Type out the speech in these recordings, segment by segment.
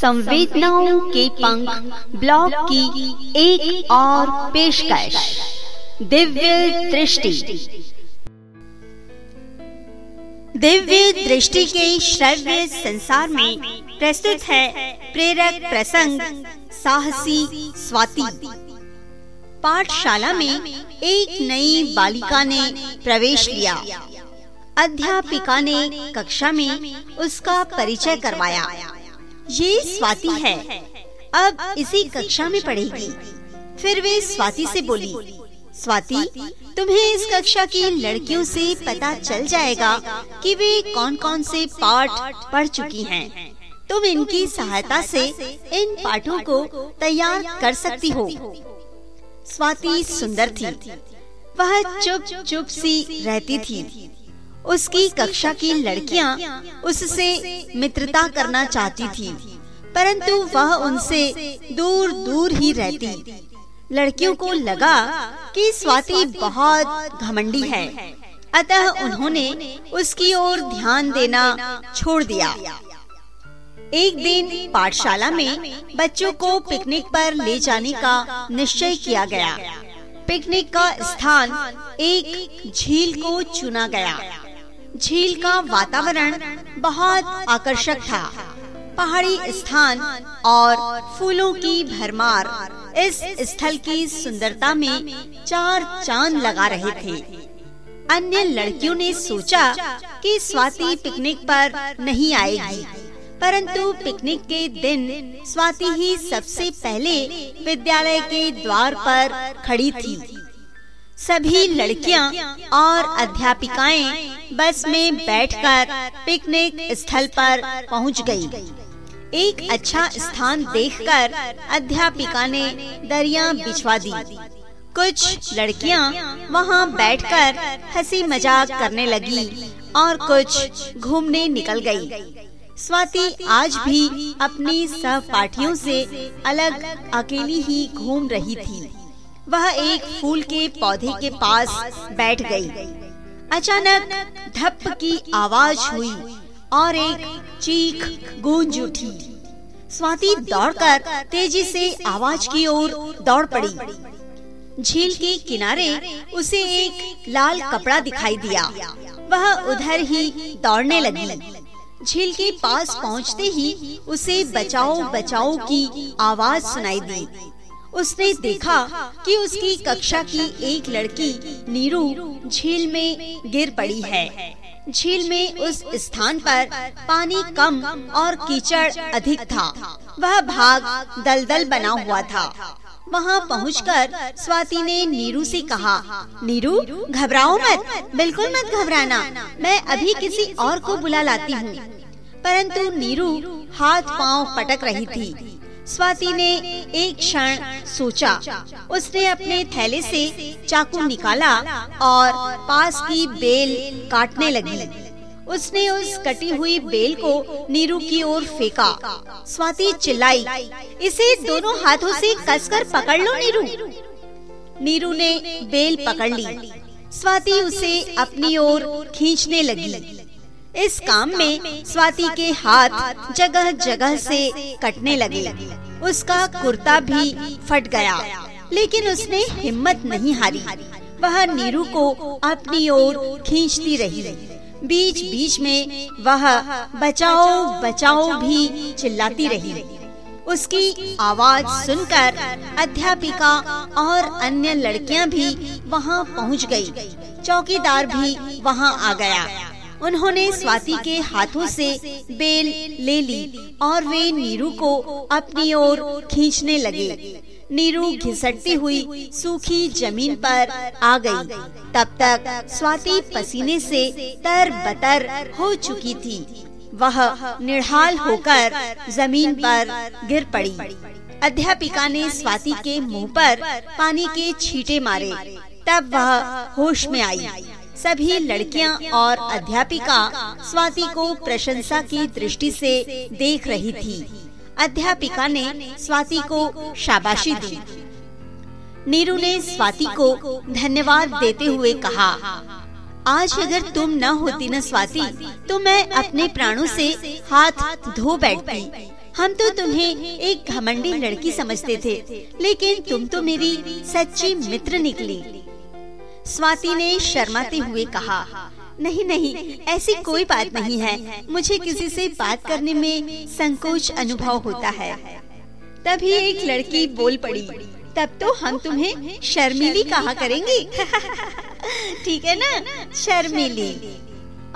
संवेदनाओं के पंख ब्लॉग की एक और पेशकश। दिव्य दृष्टि। दिव्य दृष्टि के श्रव्य संसार में प्रस्तुत है प्रेरक प्रसंग साहसी स्वाति। पाठशाला में एक नई बालिका ने प्रवेश लिया। अध्यापिका ने कक्षा में उसका परिचय करवाया। ये स्वाति है। अब इसी कक्षा में पढ़ेगी। फिर वे स्वाति से बोली, स्वाति, तुम्हें इस कक्षा की लड़कियों से पता चल जाएगा कि वे कौन कौन से पाठ पढ़ चुकी हैं। तुम इनकी सहायता से इन पाठों को तैयार कर सकती हो। स्वाति सुंदर थी। वह चुप चुप सी रहती थी। उसकी कक्षा की लड़कियाँ उससे मित्रता करना चाहती थी। परंतु वह उनसे दूर दूर ही रहती। लड़कियों को लगा कि स्वाति बहुत घमंडी है। अतः उन्होंने उसकी ओर ध्यान देना छोड़ दिया। एक दिन पाठशाला में बच्चों को पिकनिक पर ले जाने का निश्चय किया गया। पिकनिक का स्थान एक झील को चुना गया। झील का वातावरण बहुत आकर्षक था। पहाड़ी स्थान और फूलों की भरमार इस स्थल की सुंदरता में चार चाँद लगा रहे थे। अन्य लड़कियों ने सोचा कि स्वाति पिकनिक पर नहीं आएगी, परंतु पिकनिक के दिन स्वाति ही सबसे पहले विद्यालय के द्वार पर खड़ी थी। सभी लड़कियाँ और अध्यापिकाएँ बस में बैठकर पिकनिक स्थल पर पहुँच गई। एक अच्छा स्थान देखकर अध्यापिका ने दरिया बिछवा दी कुछ लड़कियाँ वहाँ बैठकर हँसी मज़ाक करने लगी और कुछ घूमने निकल गई। स्वाति आज भी अपनी सहपाठियों से अलग अकेली ही घूम रही थी वह एक फूल के पौधे के पास बैठ गई। अचानक धप की आवाज़ हुई और एक चीख गूंज उठी। स्वाति दौड़कर तेज़ी से आवाज़ की ओर दौड़ पड़ी। झील के किनारे उसे एक लाल कपड़ा दिखाई दिया। वह उधर ही दौड़ने लगी। झील के पास पहुँचते ही उसे बचाओ बचाओ की आवाज़ सुनाई दी। उसने देखा कि उसकी कक्षा की एक लड़की नीरू झील में गिर पड़ी है। झील में उस स्थान पर पानी कम और कीचड़ अधिक था। वह भाग दलदल बना हुआ था। वहाँ पहुंचकर स्वाति ने नीरू से कहा नीरू घबराओ मत बिल्कुल मत घबराना। मैं अभी किसी और को बुला लाती हूँ। परंतु नीरू हाथ पाँव पटक रही थी। स्वाति ने एक क्षण सोचा। उसने अपने थैले से चाकू निकाला और पास की बेल काटने लगी। उसने उस कटी हुई बेल को नीरू की ओर फेंका। स्वाति चिल्लाई, इसे दोनों हाथों से कसकर पकड़ लो, नीरू। नीरू ने बेल पकड़ ली। स्वाति उसे अपनी ओर खींचने लगी। इस काम में स्वाति के हाथ जगह जगह से कटने लगे। उसका कुर्ता भी फट गया, लेकिन उसने हिम्मत नहीं हारी। वह नीरू को अपनी ओर खींचती रही। बीच बीच में वह बचाओ बचाओ भी चिल्लाती रही। उसकी आवाज़ सुनकर अध्यापिका और अन्य लड़कियाँ भी वहाँ पहुँच गई। चौकीदार भी वहाँ आ गया। उन्होंने स्वाति के हाथों से बेल ले ली और वे नीरू को अपनी ओर खींचने लगे। नीरू घिसटती हुई सूखी ज़मीन पर आ गई। तब तक स्वाति पसीने से तर बतर हो चुकी थी। वह निढाल होकर ज़मीन पर गिर पड़ी। अध्यापिका ने स्वाति के मुँह पर पानी के छींटे मारे। तब वह होश में आई। सभी लड़कियाँ और अध्यापिका स्वाति को प्रशंसा की दृष्टि से देख रही थी। अध्यापिका ने स्वाति को शाबाशी दी। नीरू ने स्वाति को धन्यवाद देते हुए कहा, आज अगर तुम न होती न स्वाति तो मैं अपने प्राणों से हाथ धो बैठती। हम तो तुम्हें एक घमंडी लड़की समझते थे, लेकिन तुम तो मेरी सच्ची मित्र निकली। स्वाति ने शर्माते हुए कहा, नहीं नहीं, ऐसी कोई बात नहीं है। मुझे किसी से बात करने में संकोच अनुभव होता है। तभी एक लड़की बोल पड़ी, तब तो हम तुम्हें शर्मिली कहा करेंगे। ठीक है ना? शर्मिली।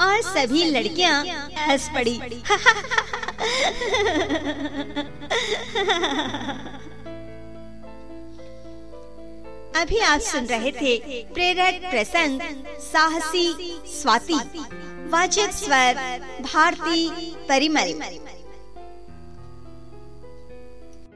और सभी लड़कियाँ हंस पड़ी। अभी आप सुन रहे थे प्रेरक प्रसंग साहसी स्वाति। वाचक स्वर भारती परिमल।